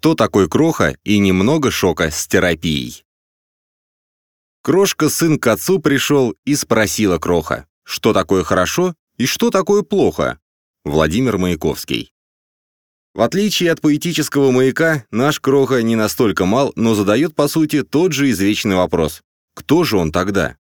Кто такой Кроха и немного шока с терапией. Крошка сын к отцу пришел и спросила Кроха, что такое хорошо и что такое плохо. Владимир Маяковский. В отличие от поэтического маяка, наш Кроха не настолько мал, но задает, по сути, тот же извечный вопрос. Кто же он тогда?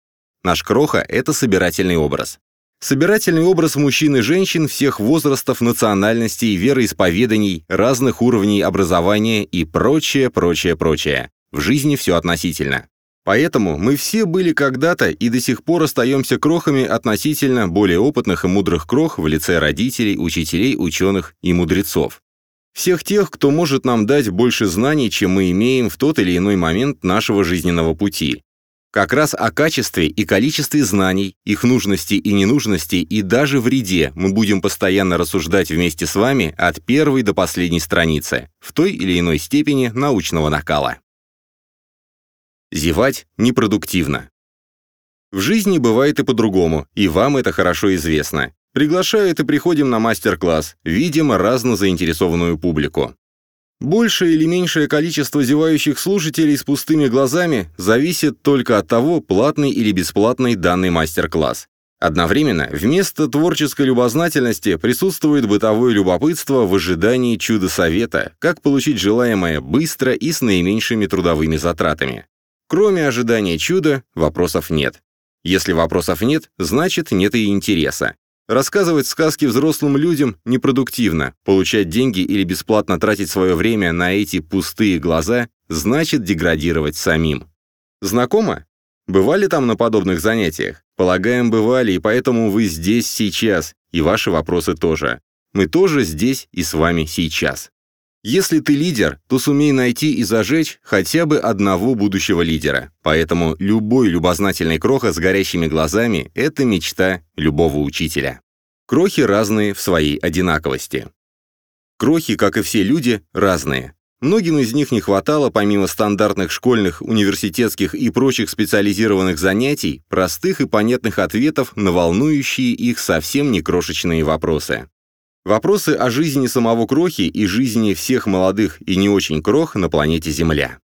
Наш Кроха — это собирательный образ. Собирательный образ мужчин и женщин всех возрастов, национальностей, вероисповеданий, разных уровней образования и прочее, прочее, прочее. В жизни все относительно. Поэтому мы все были когда-то и до сих пор остаемся крохами относительно более опытных и мудрых крох в лице родителей, учителей, ученых и мудрецов. Всех тех, кто может нам дать больше знаний, чем мы имеем в тот или иной момент нашего жизненного пути. Как раз о качестве и количестве знаний, их нужности и ненужности и даже вреде мы будем постоянно рассуждать вместе с вами от первой до последней страницы, в той или иной степени научного накала. Зевать непродуктивно. В жизни бывает и по-другому, и вам это хорошо известно. Приглашают и приходим на мастер-класс, видим разно заинтересованную публику. Большее или меньшее количество зевающих слушателей с пустыми глазами зависит только от того, платный или бесплатный данный мастер-класс. Одновременно, вместо творческой любознательности присутствует бытовое любопытство в ожидании чуда-совета, как получить желаемое быстро и с наименьшими трудовыми затратами. Кроме ожидания чуда, вопросов нет. Если вопросов нет, значит нет и интереса. Рассказывать сказки взрослым людям непродуктивно, получать деньги или бесплатно тратить свое время на эти пустые глаза значит деградировать самим. Знакомо? Бывали там на подобных занятиях? Полагаем, бывали, и поэтому вы здесь сейчас, и ваши вопросы тоже. Мы тоже здесь и с вами сейчас. Если ты лидер, то сумей найти и зажечь хотя бы одного будущего лидера. Поэтому любой любознательный кроха с горящими глазами – это мечта любого учителя. Крохи разные в своей одинаковости. Крохи, как и все люди, разные. Многим из них не хватало, помимо стандартных школьных, университетских и прочих специализированных занятий, простых и понятных ответов на волнующие их совсем не крошечные вопросы. Вопросы о жизни самого Крохи и жизни всех молодых и не очень Крох на планете Земля.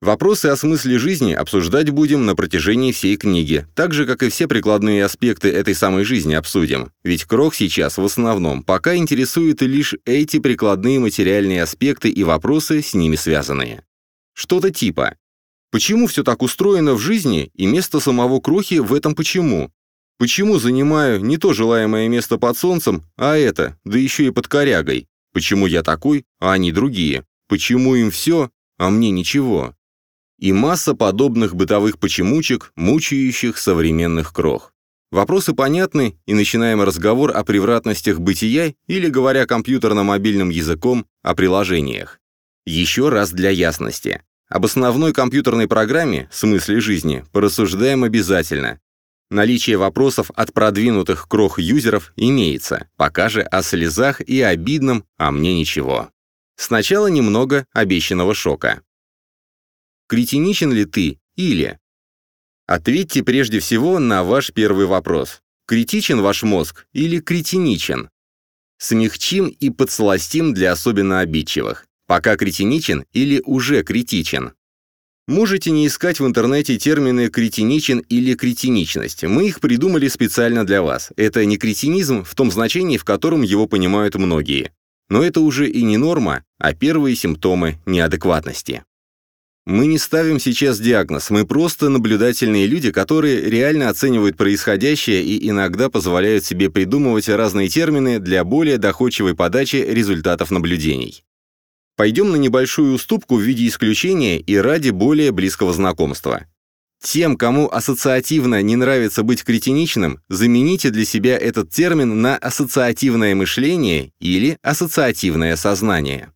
Вопросы о смысле жизни обсуждать будем на протяжении всей книги, так же, как и все прикладные аспекты этой самой жизни обсудим, ведь Крох сейчас в основном пока интересует лишь эти прикладные материальные аспекты и вопросы, с ними связанные. Что-то типа «Почему все так устроено в жизни и место самого Крохи в этом почему?» Почему занимаю не то желаемое место под солнцем, а это, да еще и под корягой? Почему я такой, а они другие? Почему им все, а мне ничего? И масса подобных бытовых почемучек, мучающих современных крох. Вопросы понятны, и начинаем разговор о превратностях бытия или, говоря компьютерно-мобильным языком, о приложениях. Еще раз для ясности. Об основной компьютерной программе, смысле жизни, порассуждаем обязательно, Наличие вопросов от продвинутых крох-юзеров имеется, пока же о слезах и обидном «а мне ничего». Сначала немного обещанного шока. Кретиничен ли ты или? Ответьте прежде всего на ваш первый вопрос. Критичен ваш мозг или кретиничен? Смягчим и подсластим для особенно обидчивых. Пока кретиничен или уже критичен? Можете не искать в интернете термины «кретиничен» или «кретиничность». Мы их придумали специально для вас. Это не кретинизм в том значении, в котором его понимают многие. Но это уже и не норма, а первые симптомы неадекватности. Мы не ставим сейчас диагноз, мы просто наблюдательные люди, которые реально оценивают происходящее и иногда позволяют себе придумывать разные термины для более доходчивой подачи результатов наблюдений. Пойдем на небольшую уступку в виде исключения и ради более близкого знакомства. Тем, кому ассоциативно не нравится быть кретиничным, замените для себя этот термин на ассоциативное мышление или ассоциативное сознание.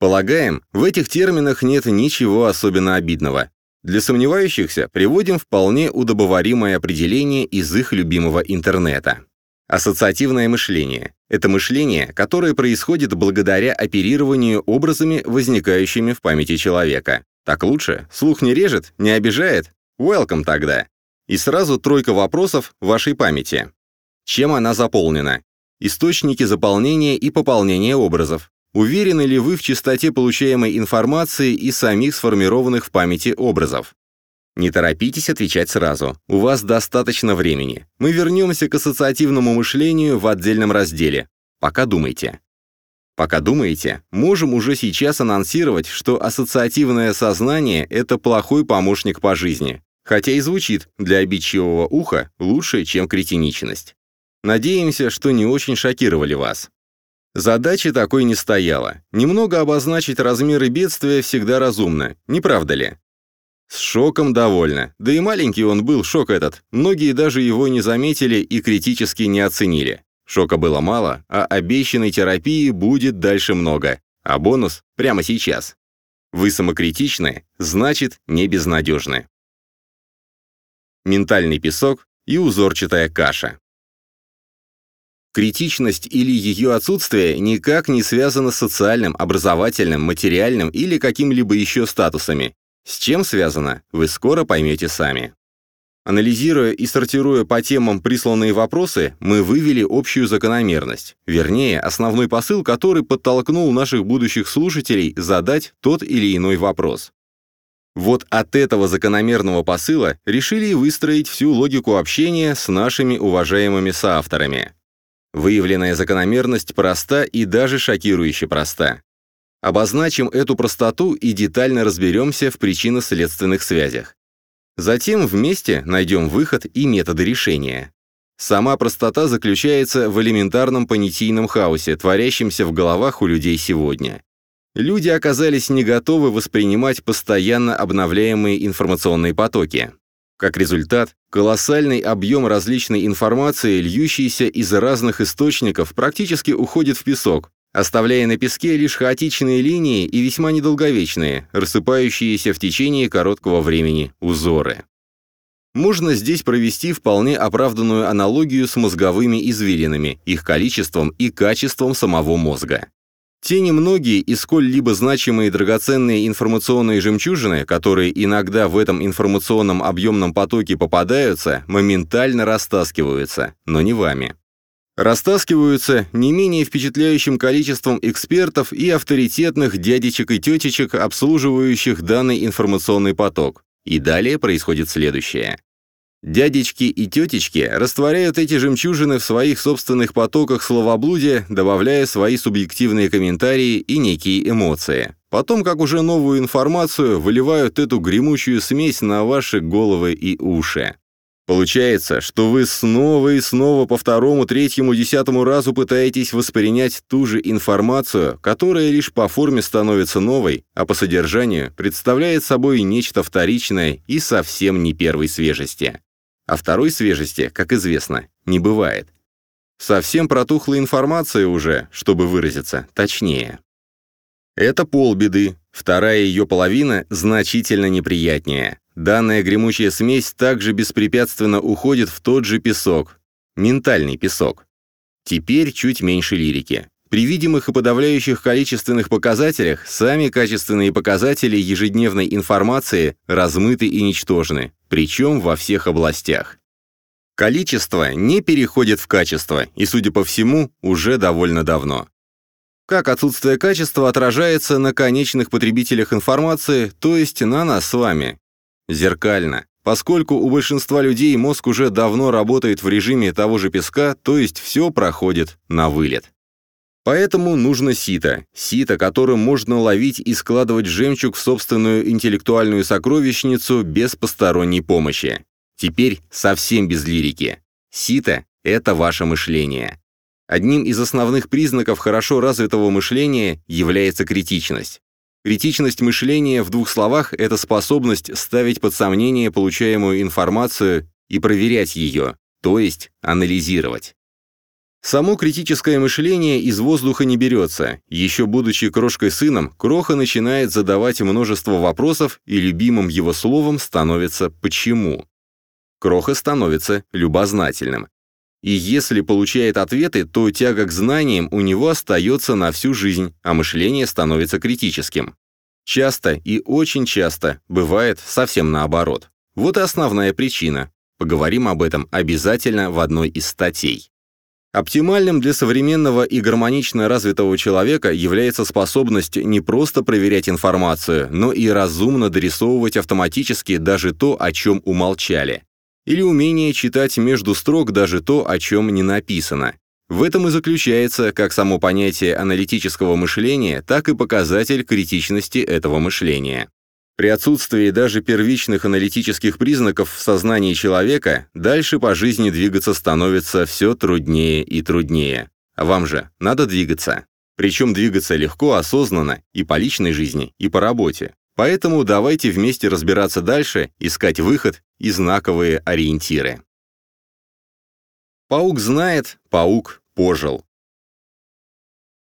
Полагаем, в этих терминах нет ничего особенно обидного. Для сомневающихся приводим вполне удобоваримое определение из их любимого интернета. Ассоциативное мышление – это мышление, которое происходит благодаря оперированию образами, возникающими в памяти человека. Так лучше? Слух не режет? Не обижает? Welcome тогда. И сразу тройка вопросов вашей памяти. Чем она заполнена? Источники заполнения и пополнения образов. Уверены ли вы в чистоте получаемой информации и самих сформированных в памяти образов? Не торопитесь отвечать сразу. У вас достаточно времени. Мы вернемся к ассоциативному мышлению в отдельном разделе. Пока думайте. Пока думаете, можем уже сейчас анонсировать, что ассоциативное сознание – это плохой помощник по жизни, хотя и звучит для обидчивого уха лучше, чем кретиничность. Надеемся, что не очень шокировали вас. Задачи такой не стояло. Немного обозначить размеры бедствия всегда разумно, не правда ли? С шоком довольно. Да и маленький он был, шок этот. Многие даже его не заметили и критически не оценили. Шока было мало, а обещанной терапии будет дальше много. А бонус прямо сейчас. Вы самокритичны, значит, не безнадежны. Ментальный песок и узорчатая каша. Критичность или ее отсутствие никак не связано с социальным, образовательным, материальным или каким-либо еще статусами. С чем связано, вы скоро поймете сами. Анализируя и сортируя по темам присланные вопросы, мы вывели общую закономерность, вернее, основной посыл, который подтолкнул наших будущих слушателей задать тот или иной вопрос. Вот от этого закономерного посыла решили выстроить всю логику общения с нашими уважаемыми соавторами. Выявленная закономерность проста и даже шокирующе проста. Обозначим эту простоту и детально разберемся в причинно-следственных связях. Затем вместе найдем выход и методы решения. Сама простота заключается в элементарном понятийном хаосе, творящемся в головах у людей сегодня. Люди оказались не готовы воспринимать постоянно обновляемые информационные потоки. Как результат, колоссальный объем различной информации, льющийся из разных источников, практически уходит в песок, оставляя на песке лишь хаотичные линии и весьма недолговечные, рассыпающиеся в течение короткого времени узоры. Можно здесь провести вполне оправданную аналогию с мозговыми извилинами, их количеством и качеством самого мозга. Те немногие и сколь-либо значимые драгоценные информационные жемчужины, которые иногда в этом информационном объемном потоке попадаются, моментально растаскиваются, но не вами растаскиваются не менее впечатляющим количеством экспертов и авторитетных дядечек и тетечек, обслуживающих данный информационный поток. И далее происходит следующее. Дядечки и тетечки растворяют эти жемчужины в своих собственных потоках словоблудия, добавляя свои субъективные комментарии и некие эмоции. Потом, как уже новую информацию, выливают эту гремучую смесь на ваши головы и уши. Получается, что вы снова и снова по второму, третьему, десятому разу пытаетесь воспринять ту же информацию, которая лишь по форме становится новой, а по содержанию представляет собой нечто вторичное и совсем не первой свежести. А второй свежести, как известно, не бывает. Совсем протухла информация уже, чтобы выразиться точнее. Это полбеды, вторая ее половина значительно неприятнее. Данная гремучая смесь также беспрепятственно уходит в тот же песок. Ментальный песок. Теперь чуть меньше лирики. При видимых и подавляющих количественных показателях сами качественные показатели ежедневной информации размыты и ничтожны, причем во всех областях. Количество не переходит в качество, и, судя по всему, уже довольно давно. Как отсутствие качества отражается на конечных потребителях информации, то есть на нас с вами, Зеркально. Поскольку у большинства людей мозг уже давно работает в режиме того же песка, то есть все проходит на вылет. Поэтому нужно сито. Сито, которым можно ловить и складывать жемчуг в собственную интеллектуальную сокровищницу без посторонней помощи. Теперь совсем без лирики. Сито — это ваше мышление. Одним из основных признаков хорошо развитого мышления является критичность. Критичность мышления в двух словах – это способность ставить под сомнение получаемую информацию и проверять ее, то есть анализировать. Само критическое мышление из воздуха не берется. Еще будучи крошкой сыном, Кроха начинает задавать множество вопросов, и любимым его словом становится «почему?». Кроха становится любознательным. И если получает ответы, то тяга к знаниям у него остается на всю жизнь, а мышление становится критическим. Часто и очень часто бывает совсем наоборот. Вот и основная причина. Поговорим об этом обязательно в одной из статей. Оптимальным для современного и гармонично развитого человека является способность не просто проверять информацию, но и разумно дорисовывать автоматически даже то, о чем умолчали. Или умение читать между строк даже то, о чем не написано. В этом и заключается как само понятие аналитического мышления, так и показатель критичности этого мышления. При отсутствии даже первичных аналитических признаков в сознании человека дальше по жизни двигаться становится все труднее и труднее. А вам же надо двигаться. Причем двигаться легко, осознанно, и по личной жизни, и по работе. Поэтому давайте вместе разбираться дальше, искать выход и знаковые ориентиры. Паук знает, паук пожил.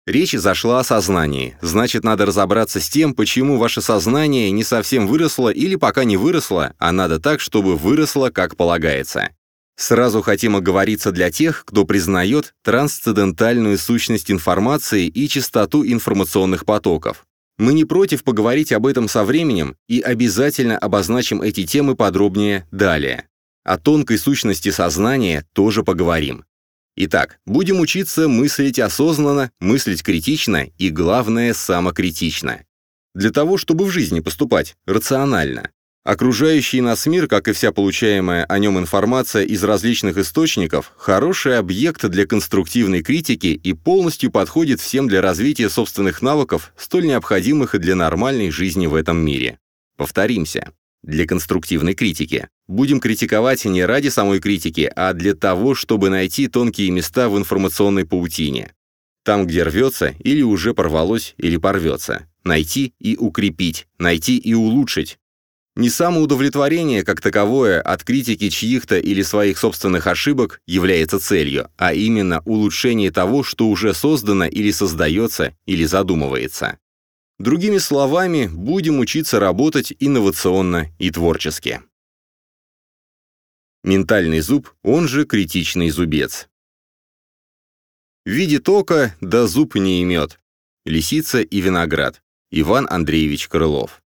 Речь зашла о сознании. Значит, надо разобраться с тем, почему ваше сознание не совсем выросло или пока не выросло, а надо так, чтобы выросло, как полагается. Сразу хотим оговориться для тех, кто признает трансцендентальную сущность информации и частоту информационных потоков. Мы не против поговорить об этом со временем и обязательно обозначим эти темы подробнее далее. О тонкой сущности сознания тоже поговорим. Итак, будем учиться мыслить осознанно, мыслить критично и, главное, самокритично. Для того, чтобы в жизни поступать рационально. Окружающий нас мир, как и вся получаемая о нем информация из различных источников, хороший объект для конструктивной критики и полностью подходит всем для развития собственных навыков, столь необходимых и для нормальной жизни в этом мире. Повторимся для конструктивной критики. Будем критиковать не ради самой критики, а для того, чтобы найти тонкие места в информационной паутине. Там, где рвется, или уже порвалось, или порвется. Найти и укрепить, найти и улучшить. Не самоудовлетворение как таковое от критики чьих-то или своих собственных ошибок является целью, а именно улучшение того, что уже создано или создается, или задумывается. Другими словами, будем учиться работать инновационно и творчески. Ментальный зуб, он же критичный зубец. Видит око, да зуб не имет. Лисица и виноград. Иван Андреевич Крылов.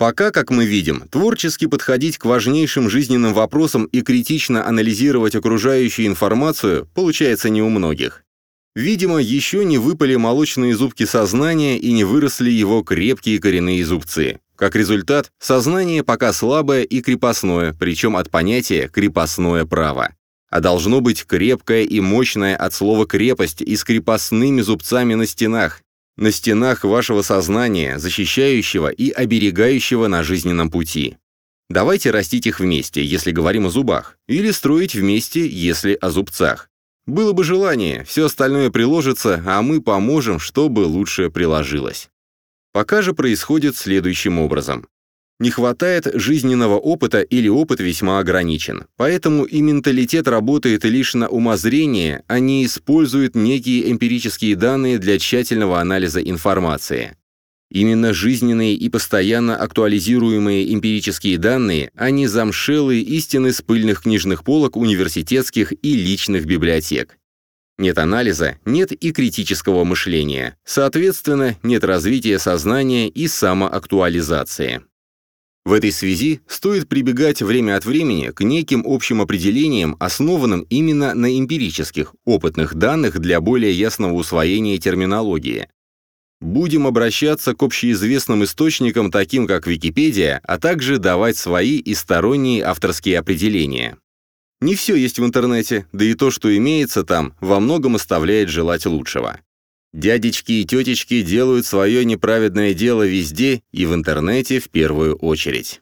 Пока, как мы видим, творчески подходить к важнейшим жизненным вопросам и критично анализировать окружающую информацию получается не у многих. Видимо, еще не выпали молочные зубки сознания и не выросли его крепкие коренные зубцы. Как результат, сознание пока слабое и крепостное, причем от понятия «крепостное право». А должно быть крепкое и мощное от слова «крепость» и с крепостными зубцами на стенах. На стенах вашего сознания, защищающего и оберегающего на жизненном пути. Давайте растить их вместе, если говорим о зубах, или строить вместе, если о зубцах. Было бы желание, все остальное приложится, а мы поможем, чтобы лучше приложилось. Пока же происходит следующим образом. Не хватает жизненного опыта или опыт весьма ограничен. Поэтому и менталитет работает лишь на умозрение, а не использует некие эмпирические данные для тщательного анализа информации. Именно жизненные и постоянно актуализируемые эмпирические данные, а не замшелые истины с пыльных книжных полок университетских и личных библиотек. Нет анализа, нет и критического мышления. Соответственно, нет развития сознания и самоактуализации. В этой связи стоит прибегать время от времени к неким общим определениям, основанным именно на эмпирических, опытных данных для более ясного усвоения терминологии. Будем обращаться к общеизвестным источникам, таким как Википедия, а также давать свои и сторонние авторские определения. Не все есть в интернете, да и то, что имеется там, во многом оставляет желать лучшего. Дядечки и тетечки делают свое неправедное дело везде и в интернете в первую очередь.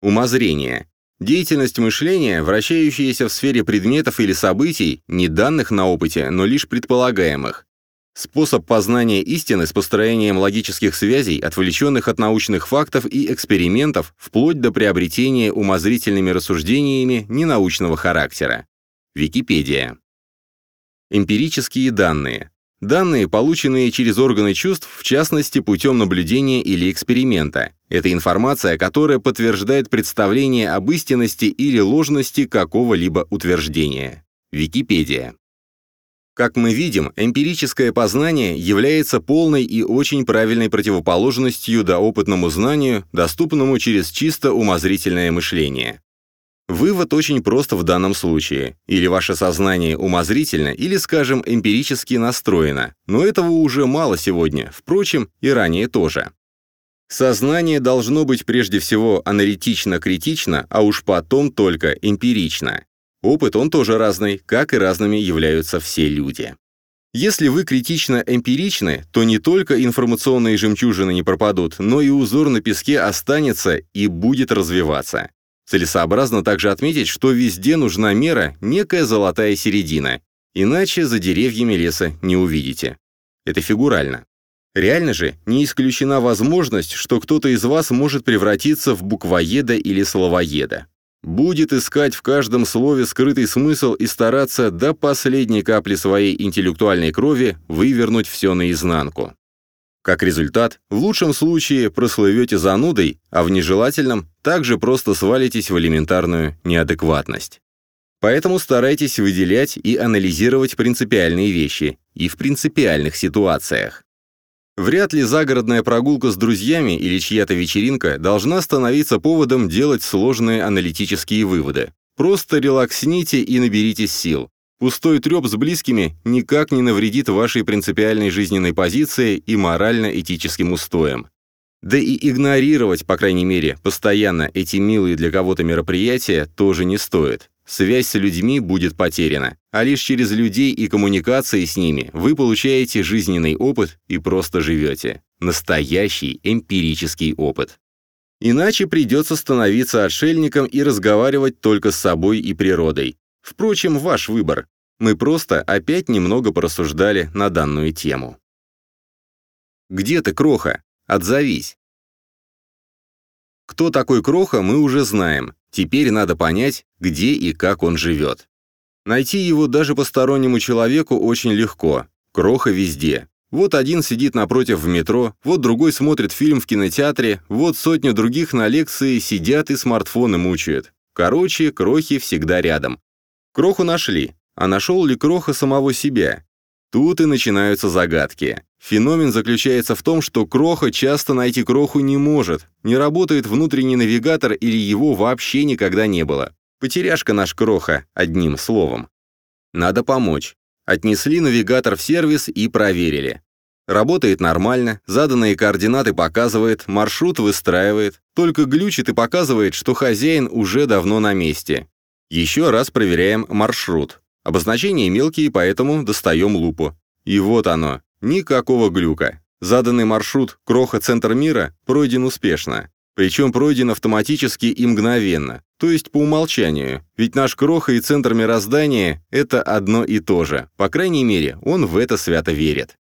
Умозрение. Деятельность мышления, вращающаяся в сфере предметов или событий, не данных на опыте, но лишь предполагаемых, Способ познания истины с построением логических связей, отвлеченных от научных фактов и экспериментов, вплоть до приобретения умозрительными рассуждениями ненаучного характера. Википедия. Эмпирические данные. Данные, полученные через органы чувств, в частности, путем наблюдения или эксперимента. Это информация, которая подтверждает представление об истинности или ложности какого-либо утверждения. Википедия. Как мы видим, эмпирическое познание является полной и очень правильной противоположностью доопытному знанию, доступному через чисто умозрительное мышление. Вывод очень прост в данном случае. Или ваше сознание умозрительно, или, скажем, эмпирически настроено. Но этого уже мало сегодня, впрочем, и ранее тоже. Сознание должно быть прежде всего аналитично-критично, а уж потом только эмпирично. Опыт он тоже разный, как и разными являются все люди. Если вы критично-эмпиричны, то не только информационные жемчужины не пропадут, но и узор на песке останется и будет развиваться. Целесообразно также отметить, что везде нужна мера, некая золотая середина, иначе за деревьями леса не увидите. Это фигурально. Реально же не исключена возможность, что кто-то из вас может превратиться в буквоеда или словоеда. Будет искать в каждом слове скрытый смысл и стараться до последней капли своей интеллектуальной крови вывернуть все наизнанку. Как результат, в лучшем случае прослывете занудой, а в нежелательном также просто свалитесь в элементарную неадекватность. Поэтому старайтесь выделять и анализировать принципиальные вещи и в принципиальных ситуациях. Вряд ли загородная прогулка с друзьями или чья-то вечеринка должна становиться поводом делать сложные аналитические выводы. Просто релаксните и наберитесь сил. Пустой треп с близкими никак не навредит вашей принципиальной жизненной позиции и морально-этическим устоям. Да и игнорировать, по крайней мере, постоянно эти милые для кого-то мероприятия тоже не стоит. Связь с людьми будет потеряна, а лишь через людей и коммуникации с ними вы получаете жизненный опыт и просто живете. Настоящий эмпирический опыт. Иначе придется становиться отшельником и разговаривать только с собой и природой. Впрочем, ваш выбор. Мы просто опять немного порассуждали на данную тему. Где ты, Кроха? Отзовись. Кто такой Кроха, мы уже знаем. Теперь надо понять, где и как он живет. Найти его даже постороннему человеку очень легко. Кроха везде. Вот один сидит напротив в метро, вот другой смотрит фильм в кинотеатре, вот сотня других на лекции сидят и смартфоны мучают. Короче, крохи всегда рядом. Кроху нашли, а нашел ли Кроха самого себя? Тут и начинаются загадки. Феномен заключается в том, что Кроха часто найти Кроху не может, не работает внутренний навигатор или его вообще никогда не было. Потеряшка наш Кроха, одним словом. Надо помочь. Отнесли навигатор в сервис и проверили. Работает нормально, заданные координаты показывает, маршрут выстраивает, только глючит и показывает, что хозяин уже давно на месте. Еще раз проверяем маршрут. Обозначения мелкие, поэтому достаем лупу. И вот оно. Никакого глюка. Заданный маршрут Кроха-центр мира пройден успешно. Причем пройден автоматически и мгновенно, то есть по умолчанию, ведь наш Кроха и центр мироздания — это одно и то же, по крайней мере, он в это свято верит.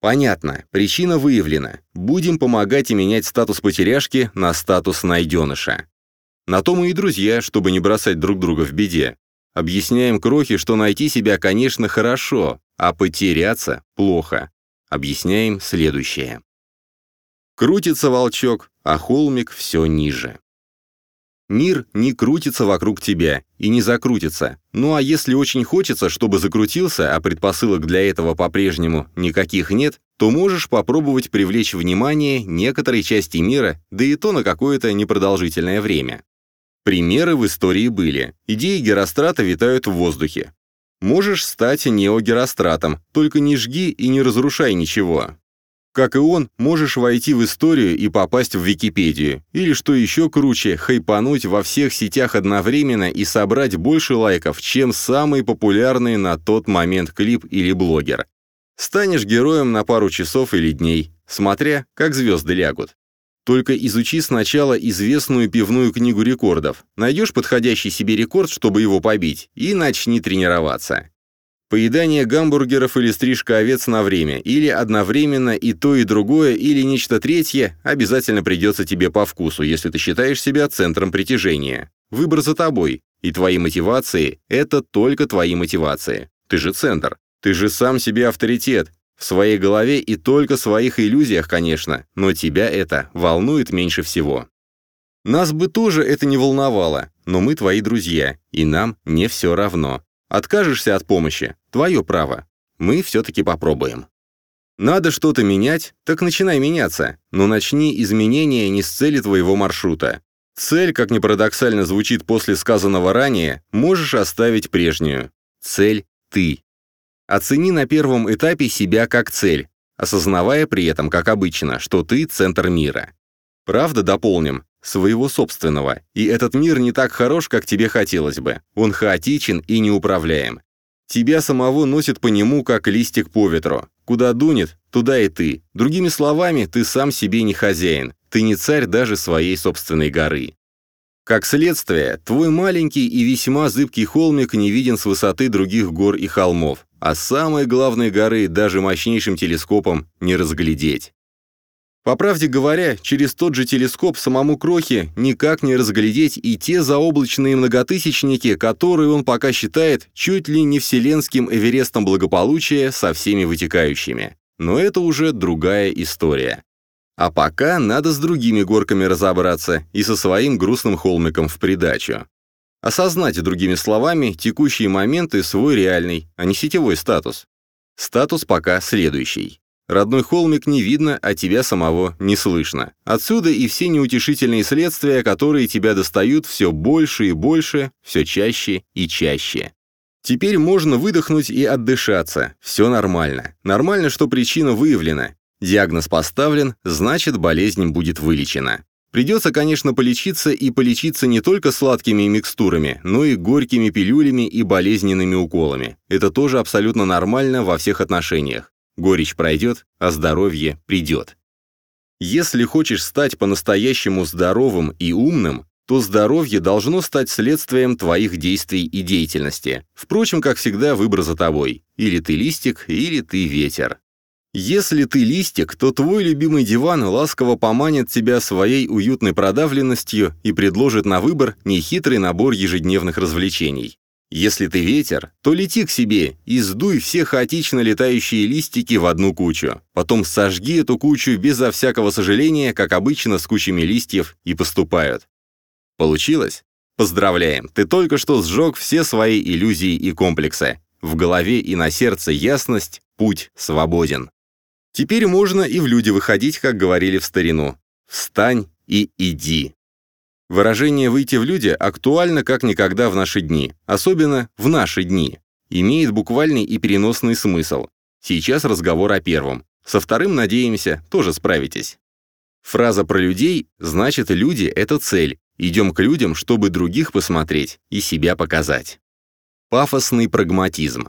Понятно, причина выявлена. Будем помогать и менять статус потеряшки на статус найденыша. На то мы и друзья, чтобы не бросать друг друга в беде. Объясняем крохи, что найти себя, конечно, хорошо, а потеряться – плохо. Объясняем следующее. Крутится волчок, а холмик все ниже. Мир не крутится вокруг тебя и не закрутится. Ну а если очень хочется, чтобы закрутился, а предпосылок для этого по-прежнему никаких нет, то можешь попробовать привлечь внимание некоторой части мира, да и то на какое-то непродолжительное время. Примеры в истории были. Идеи Герострата витают в воздухе. Можешь стать неогеростратом, только не жги и не разрушай ничего. Как и он, можешь войти в историю и попасть в Википедию. Или, что еще круче, хайпануть во всех сетях одновременно и собрать больше лайков, чем самый популярный на тот момент клип или блогер. Станешь героем на пару часов или дней, смотря, как звезды лягут. Только изучи сначала известную пивную книгу рекордов, найдешь подходящий себе рекорд, чтобы его побить, и начни тренироваться. Поедание гамбургеров или стрижка овец на время, или одновременно и то, и другое, или нечто третье обязательно придется тебе по вкусу, если ты считаешь себя центром притяжения. Выбор за тобой, и твои мотивации — это только твои мотивации. Ты же центр, ты же сам себе авторитет, в своей голове и только своих иллюзиях, конечно, но тебя это волнует меньше всего. Нас бы тоже это не волновало, но мы твои друзья, и нам не все равно. Откажешься от помощи – твое право. Мы все-таки попробуем. Надо что-то менять, так начинай меняться, но начни изменения не с цели твоего маршрута. Цель, как ни парадоксально звучит после сказанного ранее, можешь оставить прежнюю. Цель – ты. Оцени на первом этапе себя как цель, осознавая при этом, как обычно, что ты – центр мира. Правда, дополним, своего собственного, и этот мир не так хорош, как тебе хотелось бы. Он хаотичен и неуправляем. Тебя самого носит по нему, как листик по ветру. Куда дунет, туда и ты. Другими словами, ты сам себе не хозяин. Ты не царь даже своей собственной горы. Как следствие, твой маленький и весьма зыбкий холмик не виден с высоты других гор и холмов, а самой главной горы даже мощнейшим телескопом не разглядеть. По правде говоря, через тот же телескоп самому Крохе никак не разглядеть и те заоблачные многотысячники, которые он пока считает чуть ли не вселенским эверестом благополучия со всеми вытекающими. Но это уже другая история. А пока надо с другими горками разобраться и со своим грустным холмиком в придачу. Осознать, другими словами, текущие моменты свой реальный, а не сетевой статус. Статус пока следующий. Родной холмик не видно, а тебя самого не слышно. Отсюда и все неутешительные следствия, которые тебя достают все больше и больше, все чаще и чаще. Теперь можно выдохнуть и отдышаться. Все нормально. Нормально, что причина выявлена. Диагноз поставлен, значит, болезнь будет вылечена. Придется, конечно, полечиться и полечиться не только сладкими микстурами, но и горькими пилюлями и болезненными уколами. Это тоже абсолютно нормально во всех отношениях. Горечь пройдет, а здоровье придет. Если хочешь стать по-настоящему здоровым и умным, то здоровье должно стать следствием твоих действий и деятельности. Впрочем, как всегда, выбор за тобой. Или ты листик, или ты ветер. Если ты листик, то твой любимый диван ласково поманит тебя своей уютной продавленностью и предложит на выбор нехитрый набор ежедневных развлечений. Если ты ветер, то лети к себе и сдуй все хаотично летающие листики в одну кучу. Потом сожги эту кучу безо всякого сожаления, как обычно с кучами листьев и поступают. Получилось? Поздравляем, ты только что сжег все свои иллюзии и комплексы. В голове и на сердце ясность, путь свободен. Теперь можно и в люди выходить, как говорили в старину. Встань и иди. Выражение «выйти в люди» актуально как никогда в наши дни, особенно в наши дни. Имеет буквальный и переносный смысл. Сейчас разговор о первом. Со вторым, надеемся, тоже справитесь. Фраза про людей значит «люди» — это цель. Идем к людям, чтобы других посмотреть и себя показать. Пафосный прагматизм.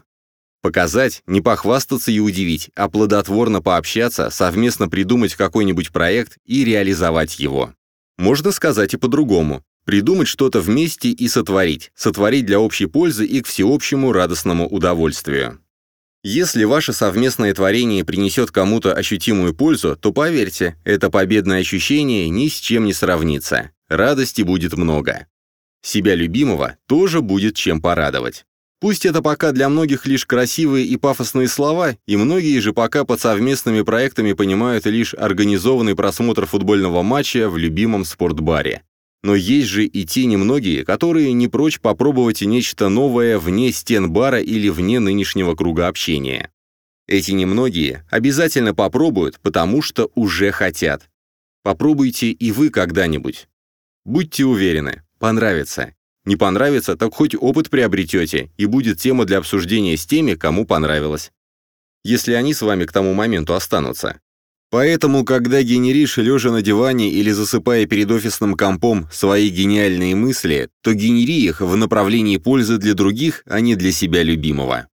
Показать, не похвастаться и удивить, а плодотворно пообщаться, совместно придумать какой-нибудь проект и реализовать его. Можно сказать и по-другому. Придумать что-то вместе и сотворить. Сотворить для общей пользы и к всеобщему радостному удовольствию. Если ваше совместное творение принесет кому-то ощутимую пользу, то поверьте, это победное ощущение ни с чем не сравнится. Радости будет много. Себя любимого тоже будет чем порадовать. Пусть это пока для многих лишь красивые и пафосные слова, и многие же пока под совместными проектами понимают лишь организованный просмотр футбольного матча в любимом спортбаре. Но есть же и те немногие, которые не прочь попробовать нечто новое вне стен бара или вне нынешнего круга общения. Эти немногие обязательно попробуют, потому что уже хотят. Попробуйте и вы когда-нибудь. Будьте уверены, понравится. Не понравится, так хоть опыт приобретете, и будет тема для обсуждения с теми, кому понравилось. Если они с вами к тому моменту останутся. Поэтому, когда генеришь, лежа на диване или засыпая перед офисным компом свои гениальные мысли, то генери их в направлении пользы для других, а не для себя любимого.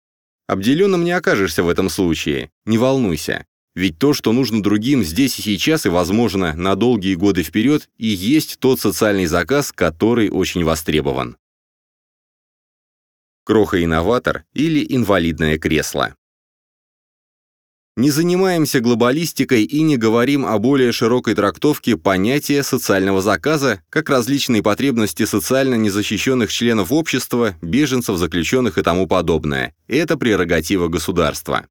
Обделенным не окажешься в этом случае, не волнуйся. Ведь то, что нужно другим здесь и сейчас и, возможно, на долгие годы вперед, и есть тот социальный заказ, который очень востребован. Кроха-инноватор или инвалидное кресло. Не занимаемся глобалистикой и не говорим о более широкой трактовке понятия социального заказа, как различные потребности социально незащищенных членов общества, беженцев, заключенных и тому подобное. Это прерогатива государства.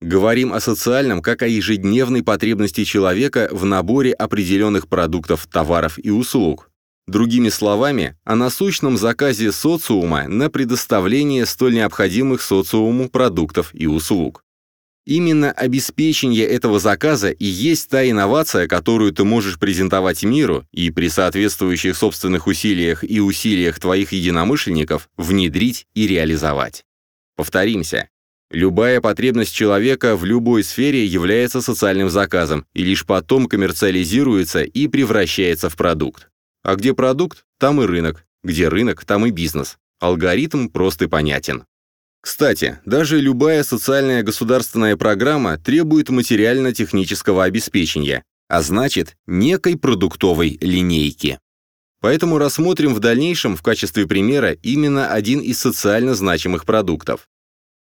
Говорим о социальном как о ежедневной потребности человека в наборе определенных продуктов, товаров и услуг. Другими словами, о насущном заказе социума на предоставление столь необходимых социуму продуктов и услуг. Именно обеспечение этого заказа и есть та инновация, которую ты можешь презентовать миру и при соответствующих собственных усилиях и усилиях твоих единомышленников внедрить и реализовать. Повторимся. Любая потребность человека в любой сфере является социальным заказом и лишь потом коммерциализируется и превращается в продукт. А где продукт, там и рынок. Где рынок, там и бизнес. Алгоритм прост и понятен. Кстати, даже любая социальная государственная программа требует материально-технического обеспечения, а значит, некой продуктовой линейки. Поэтому рассмотрим в дальнейшем в качестве примера именно один из социально значимых продуктов.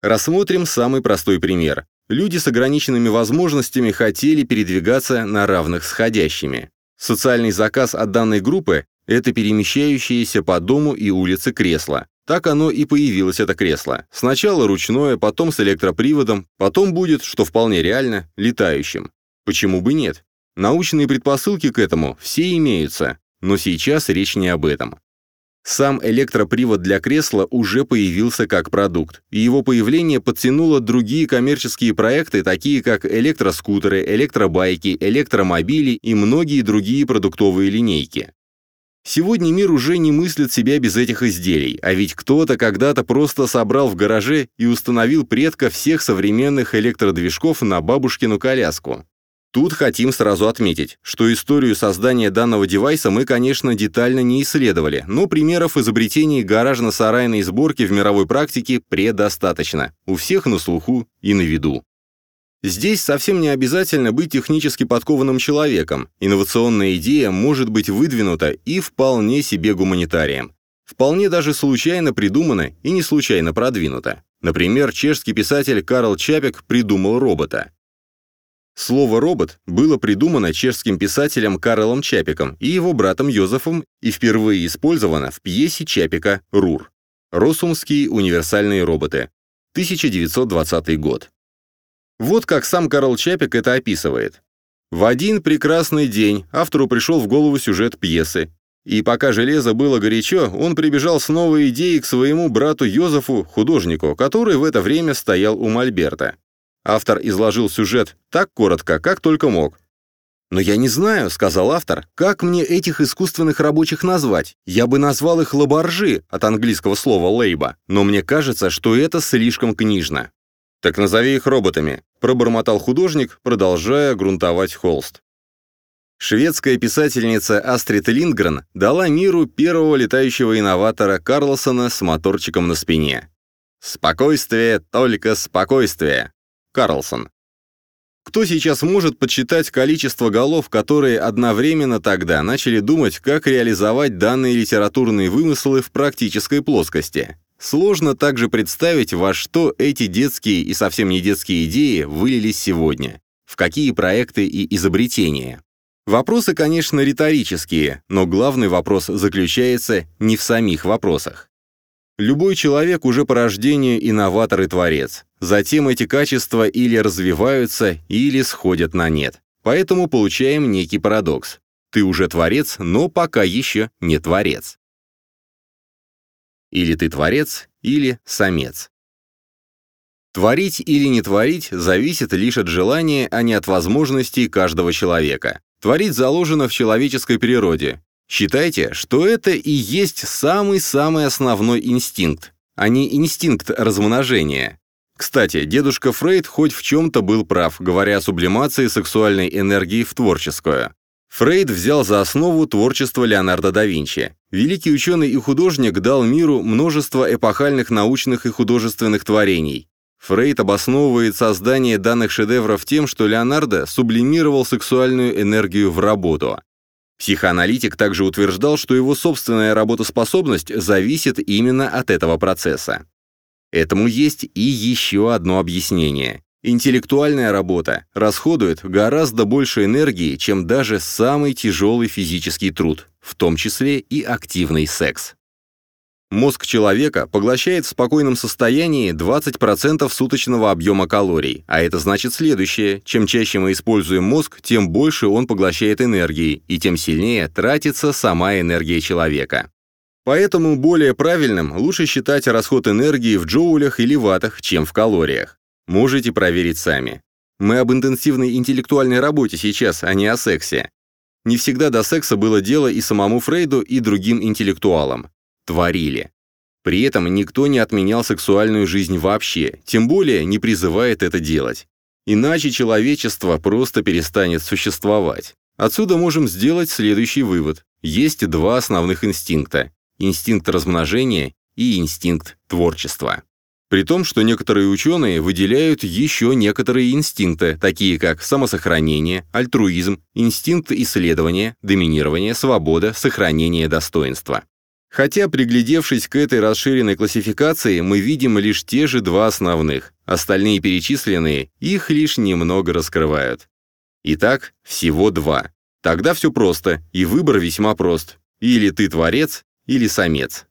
Рассмотрим самый простой пример. Люди с ограниченными возможностями хотели передвигаться на равных сходящими. Социальный заказ от данной группы – это перемещающееся по дому и улице кресло. Так оно и появилось, это кресло. Сначала ручное, потом с электроприводом, потом будет, что вполне реально, летающим. Почему бы нет? Научные предпосылки к этому все имеются, но сейчас речь не об этом. Сам электропривод для кресла уже появился как продукт, и его появление подтянуло другие коммерческие проекты, такие как электроскутеры, электробайки, электромобили и многие другие продуктовые линейки. Сегодня мир уже не мыслит себя без этих изделий, а ведь кто-то когда-то просто собрал в гараже и установил предка всех современных электродвижков на бабушкину коляску. Тут хотим сразу отметить, что историю создания данного девайса мы, конечно, детально не исследовали, но примеров изобретений гаражно-сарайной сборки в мировой практике предостаточно, у всех на слуху и на виду. Здесь совсем не обязательно быть технически подкованным человеком. Инновационная идея может быть выдвинута и вполне себе гуманитарием. Вполне даже случайно придумана и не случайно продвинута. Например, чешский писатель Карл Чапек придумал робота. Слово «робот» было придумано чешским писателем Карлом Чапиком и его братом Йозефом и впервые использовано в пьесе Чапика «Рур». Росумские универсальные роботы. 1920 год. Вот как сам Карл Чапик это описывает. В один прекрасный день автору пришел в голову сюжет пьесы. И пока железо было горячо, он прибежал с новой идеей к своему брату Йозефу, художнику, который в это время стоял у Мольберта. Автор изложил сюжет так коротко, как только мог. «Но я не знаю», — сказал автор, — «как мне этих искусственных рабочих назвать? Я бы назвал их лаборжи, от английского слова «лейба», но мне кажется, что это слишком книжно. «Так назови их роботами», — пробормотал художник, продолжая грунтовать холст. Шведская писательница Астрид Линдгрен дала миру первого летающего инноватора Карлсона с моторчиком на спине. «Спокойствие, только спокойствие», Карлсон. Кто сейчас может подсчитать количество голов, которые одновременно тогда начали думать, как реализовать данные литературные вымыслы в практической плоскости? Сложно также представить, во что эти детские и совсем не детские идеи вылились сегодня, в какие проекты и изобретения. Вопросы, конечно, риторические, но главный вопрос заключается не в самих вопросах. Любой человек уже по рождению инноватор и творец. Затем эти качества или развиваются, или сходят на нет. Поэтому получаем некий парадокс. Ты уже творец, но пока еще не творец. Или ты творец, или самец. Творить или не творить зависит лишь от желания, а не от возможностей каждого человека. Творить заложено в человеческой природе. Считайте, что это и есть самый-самый основной инстинкт, а не инстинкт размножения. Кстати, дедушка Фрейд хоть в чем-то был прав, говоря о сублимации сексуальной энергии в творческую. Фрейд взял за основу творчество Леонардо да Винчи. Великий ученый и художник дал миру множество эпохальных научных и художественных творений. Фрейд обосновывает создание данных шедевров тем, что Леонардо сублимировал сексуальную энергию в работу. Психоаналитик также утверждал, что его собственная работоспособность зависит именно от этого процесса. Этому есть и еще одно объяснение. Интеллектуальная работа расходует гораздо больше энергии, чем даже самый тяжелый физический труд, в том числе и активный секс. Мозг человека поглощает в спокойном состоянии 20% суточного объема калорий, а это значит следующее. Чем чаще мы используем мозг, тем больше он поглощает энергии, и тем сильнее тратится сама энергия человека. Поэтому более правильным лучше считать расход энергии в джоулях или ваттах, чем в калориях. Можете проверить сами. Мы об интенсивной интеллектуальной работе сейчас, а не о сексе. Не всегда до секса было дело и самому Фрейду, и другим интеллектуалам. Творили. При этом никто не отменял сексуальную жизнь вообще, тем более не призывает это делать. Иначе человечество просто перестанет существовать. Отсюда можем сделать следующий вывод. Есть два основных инстинкта – инстинкт размножения и инстинкт творчества. При том, что некоторые ученые выделяют еще некоторые инстинкты, такие как самосохранение, альтруизм, инстинкт исследования, доминирование, свобода, сохранение достоинства. Хотя, приглядевшись к этой расширенной классификации, мы видим лишь те же два основных, остальные перечисленные их лишь немного раскрывают. Итак, всего два. Тогда все просто, и выбор весьма прост. Или ты творец, или самец.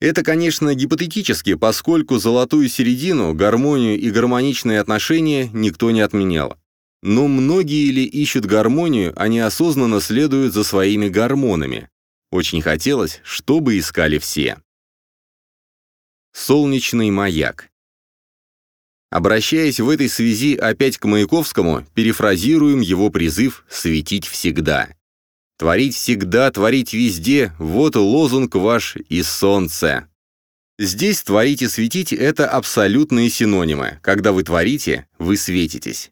Это, конечно, гипотетически, поскольку золотую середину, гармонию и гармоничные отношения никто не отменял. Но многие ли ищут гармонию, а неосознанно следуют за своими гормонами. Очень хотелось, чтобы искали все. Солнечный маяк. Обращаясь в этой связи опять к Маяковскому, перефразируем его призыв «светить всегда». Творить всегда, творить везде – вот лозунг ваш из солнца. Здесь творить и светить – это абсолютные синонимы. Когда вы творите, вы светитесь.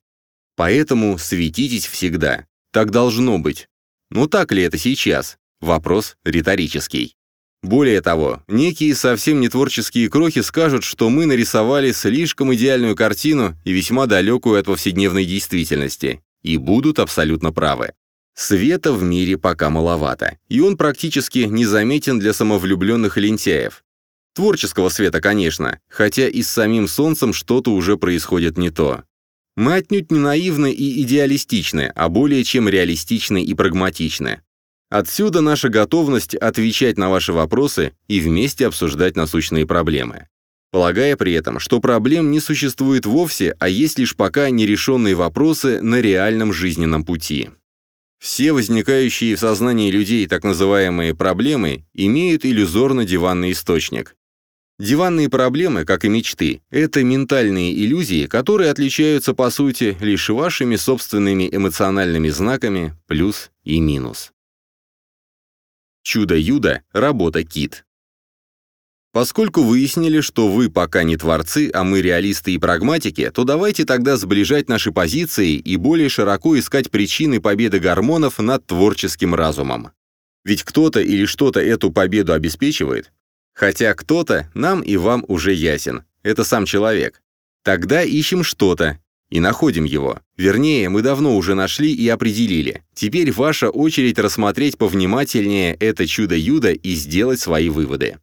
Поэтому светитесь всегда. Так должно быть. Но так ли это сейчас? Вопрос риторический. Более того, некие совсем не творческие крохи скажут, что мы нарисовали слишком идеальную картину и весьма далекую от повседневной действительности, и будут абсолютно правы. Света в мире пока маловато, и он практически незаметен для самовлюбленных лентяев. Творческого света, конечно, хотя и с самим Солнцем что-то уже происходит не то. Мы отнюдь не наивны и идеалистичны, а более чем реалистичны и прагматичны. Отсюда наша готовность отвечать на ваши вопросы и вместе обсуждать насущные проблемы. Полагая при этом, что проблем не существует вовсе, а есть лишь пока нерешенные вопросы на реальном жизненном пути. Все возникающие в сознании людей так называемые проблемы имеют иллюзорно-диванный источник. Диванные проблемы, как и мечты, это ментальные иллюзии, которые отличаются по сути лишь вашими собственными эмоциональными знаками плюс и минус. Чудо-юдо, работа кит. Поскольку выяснили, что вы пока не творцы, а мы реалисты и прагматики, то давайте тогда сближать наши позиции и более широко искать причины победы гормонов над творческим разумом. Ведь кто-то или что-то эту победу обеспечивает. Хотя кто-то нам и вам уже ясен. Это сам человек. Тогда ищем что-то, и находим его. Вернее, мы давно уже нашли и определили. Теперь ваша очередь рассмотреть повнимательнее это чудо-юдо и сделать свои выводы.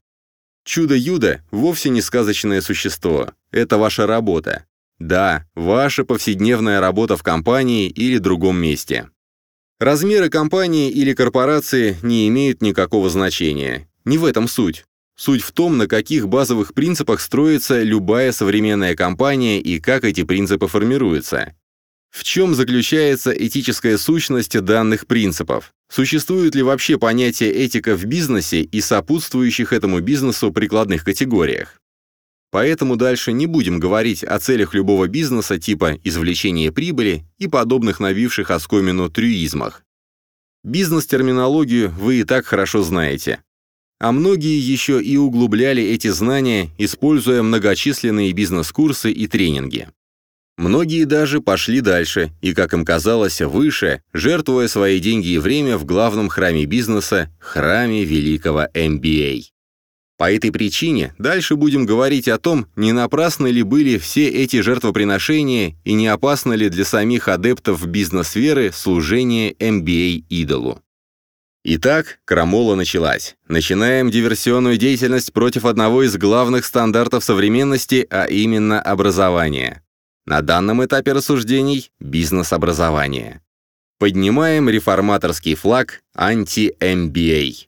Чудо-юдо вовсе не сказочное существо. Это ваша работа. Да, ваша повседневная работа в компании или другом месте. Размеры компании или корпорации не имеют никакого значения. Не в этом суть. Суть в том, на каких базовых принципах строится любая современная компания и как эти принципы формируются. В чем заключается этическая сущность данных принципов? Существует ли вообще понятие этика в бизнесе и сопутствующих этому бизнесу прикладных категориях? Поэтому дальше не будем говорить о целях любого бизнеса типа извлечения прибыли и подобных навивших оскомину трюизмах. Бизнес-терминологию вы и так хорошо знаете а многие еще и углубляли эти знания, используя многочисленные бизнес-курсы и тренинги. Многие даже пошли дальше и, как им казалось, выше, жертвуя свои деньги и время в главном храме бизнеса – храме великого MBA. По этой причине дальше будем говорить о том, не напрасны ли были все эти жертвоприношения и не опасно ли для самих адептов бизнес-сферы служение MBA-идолу. Итак, крамола началась. Начинаем диверсионную деятельность против одного из главных стандартов современности, а именно образования. На данном этапе рассуждений – бизнес-образование. Поднимаем реформаторский флаг анти-MBA.